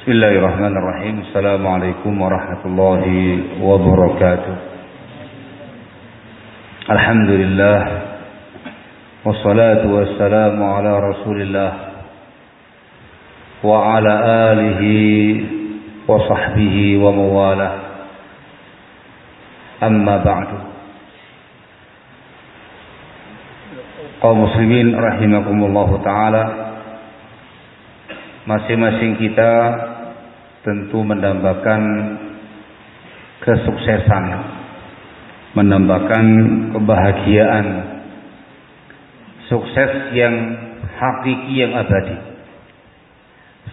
بسم الله الرحمن الرحيم السلام عليكم ورحمة الله وبركاته الحمد لله والصلاة والسلام على رسول الله وعلى آله kaum muslimin rahimakumullah taala. Masing-masing kita tentu mendambakan kesuksesan mendambakan kebahagiaan sukses yang hakiki yang abadi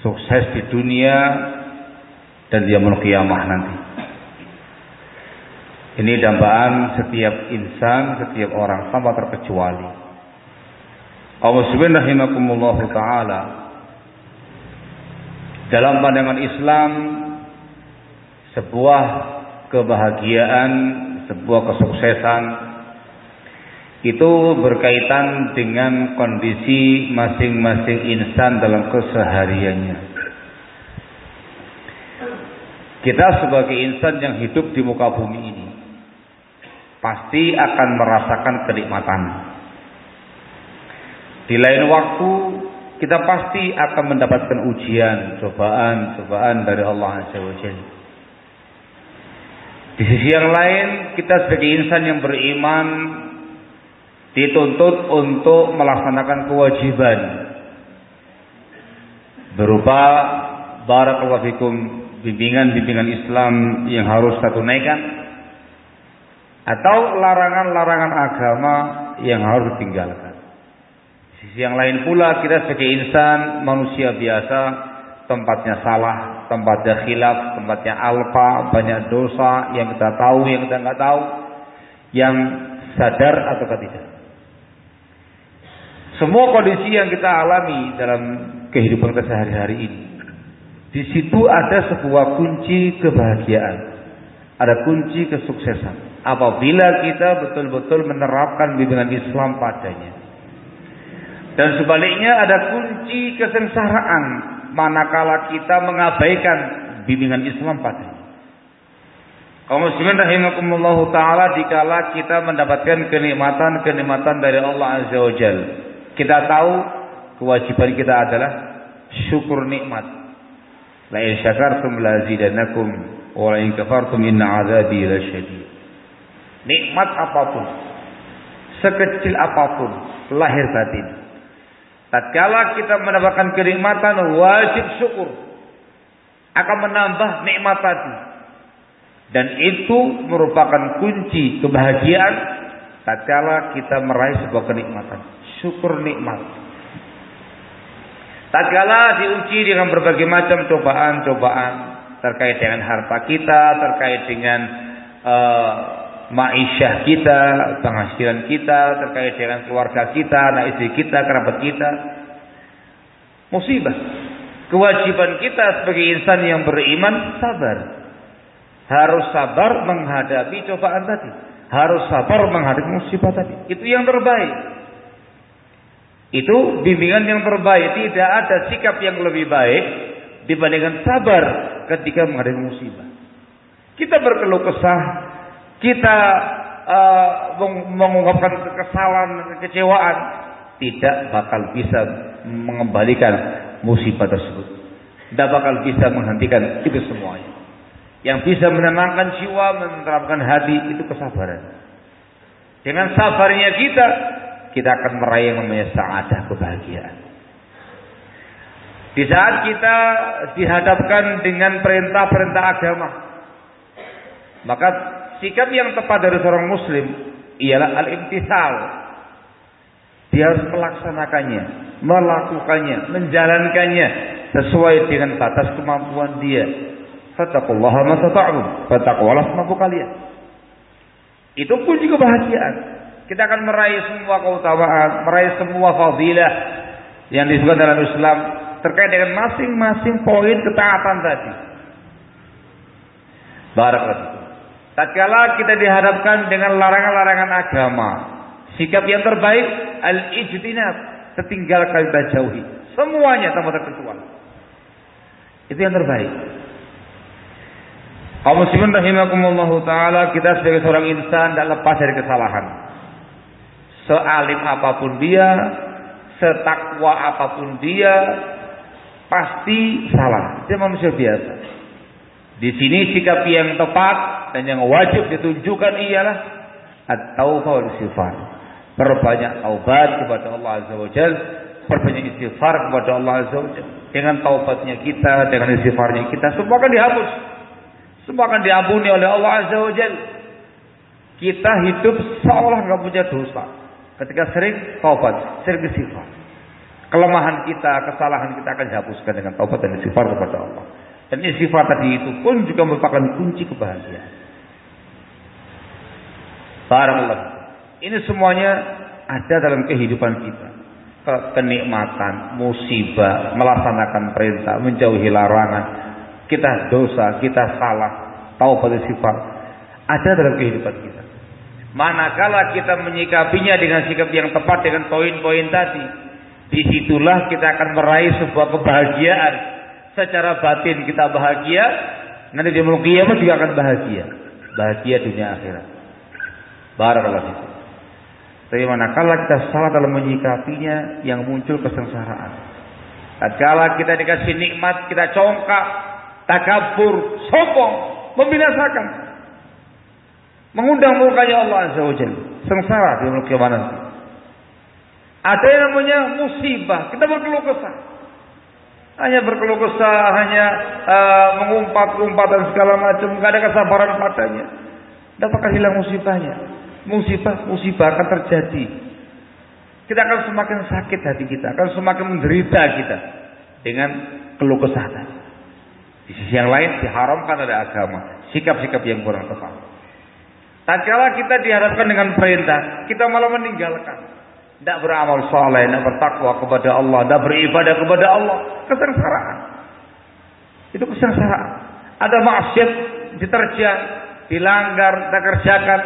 sukses di dunia dan di yaumul kiamah nanti. Ini dambaan setiap insan setiap orang tanpa terkecuali kaum muslimin rahimakumullah taala dalam pandangan Islam sebuah kebahagiaan, sebuah kesuksesan itu berkaitan dengan kondisi masing-masing insan dalam kesehariannya. Kita sebagai insan yang hidup di muka bumi ini pasti akan merasakan kenikmatan. Di lain waktu kita pasti akan mendapatkan ujian, cobaan, cobaan dari Allah Azza wa Di sisi yang lain, kita sebagai insan yang beriman dituntut untuk melaksanakan kewajiban berupa barakallahu fikum bimbingan-bimbingan Islam yang harus kita tunaikan atau larangan-larangan agama yang harus ditinggalkan. Sisi yang lain pula kita sebagai insan manusia biasa tempatnya salah, tempatnya khilaf, tempatnya alfa, banyak dosa yang kita tahu, yang kita nggak tahu, yang sadar atau tidak. Semua kondisi yang kita alami dalam kehidupan kita sehari-hari ini, di situ ada sebuah kunci kebahagiaan, ada kunci kesuksesan. Apabila kita betul-betul menerapkan bimbingan Islam padanya. Dan sebaliknya ada kunci kesengsaraan manakala kita mengabaikan bimbingan Islam pada. Kaum muslimin rahimakumullah taala dikala kita mendapatkan kenikmatan-kenikmatan dari Allah Azza wa Jal. Kita tahu kewajiban kita adalah syukur nikmat. La in syakartum la wa la in kafartum inna azabi lasyadid. Nikmat apa pun, sekecil apa pun, lahir batin Tatkala kita mendapatkan kenikmatan wajib syukur akan menambah nikmat tadi. Dan itu merupakan kunci kebahagiaan tatkala kita meraih sebuah kenikmatan. Syukur nikmat. Tatkala diuji dengan berbagai macam cobaan-cobaan terkait dengan harta kita, terkait dengan uh, ma'isyah kita, penghasilan kita, terkait dengan keluarga kita, anak istri kita, kerabat kita. Musibah. Kewajiban kita sebagai insan yang beriman sabar. Harus sabar menghadapi cobaan tadi. Harus sabar menghadapi musibah tadi. Itu yang terbaik. Itu bimbingan yang terbaik. Tidak ada sikap yang lebih baik dibandingkan sabar ketika menghadapi musibah. Kita berkeluh kesah, kita uh, mengungkapkan kekesalan, kekecewaan, tidak bakal bisa mengembalikan musibah tersebut. Tidak bakal bisa menghentikan itu semuanya. Yang bisa menenangkan jiwa, menerapkan hati itu kesabaran. Dengan sabarnya kita, kita akan meraih namanya saadah kebahagiaan. Di saat kita dihadapkan dengan perintah-perintah agama, maka sikap yang tepat dari seorang muslim ialah al-imtithal. Dia harus melaksanakannya, melakukannya, menjalankannya sesuai dengan batas kemampuan dia. Fattaqullaha ma tata'un. Fattaqwalah semampu kalian. Itu kunci kebahagiaan. Kita akan meraih semua keutamaan, meraih semua fadilah yang disebut dalam Islam terkait dengan masing-masing poin ketaatan tadi. Barakallahu Tatkala kita dihadapkan dengan larangan-larangan agama, sikap yang terbaik al-ijtinab, kita tinggalkan, kita jauhi. Semuanya tanpa terkecuali. Itu yang terbaik. Kaum muslimin rahimakumullah taala, kita sebagai seorang insan tidak lepas dari kesalahan. Sealim apa pun dia, setakwa apa pun dia, pasti salah. Dia manusia biasa. Di sini sikap yang tepat dan yang wajib ditunjukkan ialah at-taubah wal istighfar. Perbanyak taubat kepada Allah Azza wa Jal, perbanyak istighfar kepada Allah Azza wa Jal. Dengan taubatnya kita, dengan istighfarnya kita, semua akan dihapus. Semua akan diampuni oleh Allah Azza wa Jal. Kita hidup seolah nggak punya dosa. Ketika sering taubat, sering istighfar. Kelemahan kita, kesalahan kita akan dihapuskan dengan taubat dan istighfar kepada Allah. Dan istighfar tadi itu pun juga merupakan kunci kebahagiaan. Barakallah. Ini semuanya ada dalam kehidupan kita. Kenikmatan, musibah, melaksanakan perintah, menjauhi larangan. Kita dosa, kita salah, taubat istighfar. Ada dalam kehidupan kita. Manakala kita menyikapinya dengan sikap yang tepat dengan poin-poin tadi, di situlah kita akan meraih sebuah kebahagiaan secara batin kita bahagia, nanti di kiamat juga akan bahagia. Bahagia dunia akhirat. Barakallahu fikum. Tapi manakala kita salah dalam menyikapinya yang muncul kesengsaraan. Tatkala kita dikasih nikmat, kita congkak, takabur, sombong, membinasakan. Mengundang mukanya Allah Azza wa. Sengsara di kiamat Ada yang namanya musibah, kita berkeluh kesah. Hanya berkeluh kesah, hanya uh, mengumpat-umpat dan segala macam, nggak ada kesabaran padanya. Dapatkah hilang musibahnya? Musibah, musibah akan terjadi. Kita akan semakin sakit hati kita, akan semakin menderita kita dengan keluh kesah. Di sisi yang lain diharamkan oleh agama, sikap-sikap yang kurang tepat. Tatkala kita diharapkan dengan perintah, kita malah meninggalkan. Tidak beramal saleh, tidak bertakwa kepada Allah, tidak beribadah kepada Allah. Kesengsaraan. Itu kesengsaraan. Ada maksiat diterjang, dilanggar, dikerjakan,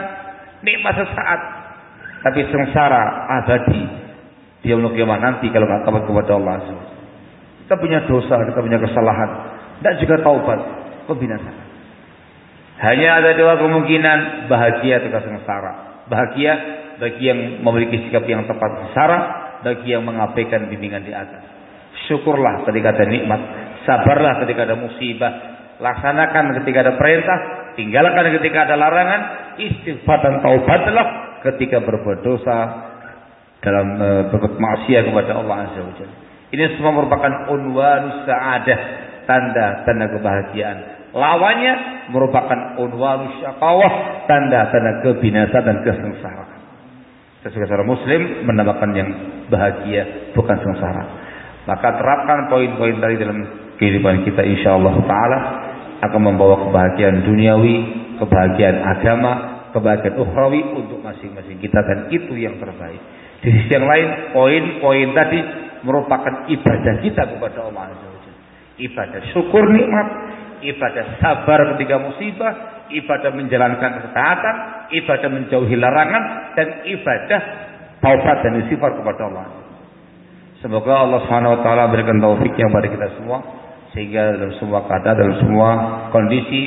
nikmat sesaat. Tapi sengsara abadi. Dia menukil nanti kalau nggak tabat kepada Allah. Kita punya dosa, kita punya kesalahan. Dan juga taubat. Kebinasaan. Hanya ada dua kemungkinan. Bahagia atau sengsara. Bahagia bagi yang memiliki sikap yang tepat sara, bagi yang mengabaikan bimbingan di atas. Syukurlah ketika ada nikmat, sabarlah ketika ada musibah, laksanakan ketika ada perintah, tinggalkan ketika ada larangan, istighfar dan taubatlah ketika berbuat dosa dalam e, berbuat maksiat kepada Allah Azza wa Ini semua merupakan unwanus sa'adah, tanda-tanda kebahagiaan. Lawannya merupakan unwanus syakawah, tanda-tanda kebinasaan dan kesengsaraan. Sebagai seorang muslim mendapatkan yang bahagia bukan sengsara. Maka terapkan poin-poin tadi dalam kehidupan kita insyaallah taala akan membawa kebahagiaan duniawi, kebahagiaan agama, kebahagiaan ukhrawi untuk masing-masing kita dan itu yang terbaik. Di sisi yang lain, poin-poin tadi merupakan ibadah kita kepada Allah Azza Ibadah syukur nikmat, ibadah sabar ketika musibah, ibadah menjalankan ketaatan, ibadah menjauhi larangan, dan ibadah taubat dan istighfar kepada Allah. Semoga Allah Subhanahu wa taala berikan taufik yang pada kita semua sehingga dalam semua kata dalam semua kondisi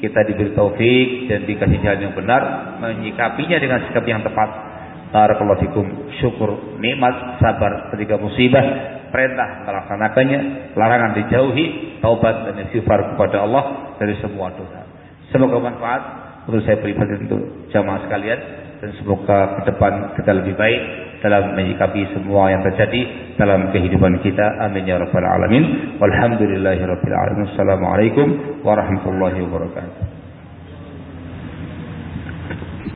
kita diberi taufik dan dikasih jalan yang benar menyikapinya dengan sikap yang tepat. Barakallahu fikum. Syukur, nikmat, sabar ketika musibah, perintah melaksanakannya, larangan dijauhi, taubat dan istighfar kepada Allah dari semua dosa. Semoga manfaat untuk saya pribadi untuk jamaah sekalian dan semoga ke depan kita lebih baik dalam menyikapi semua yang terjadi dalam kehidupan kita. Amin ya rabbal alamin. Walhamdulillahirabbil alamin. Assalamualaikum warahmatullahi wabarakatuh.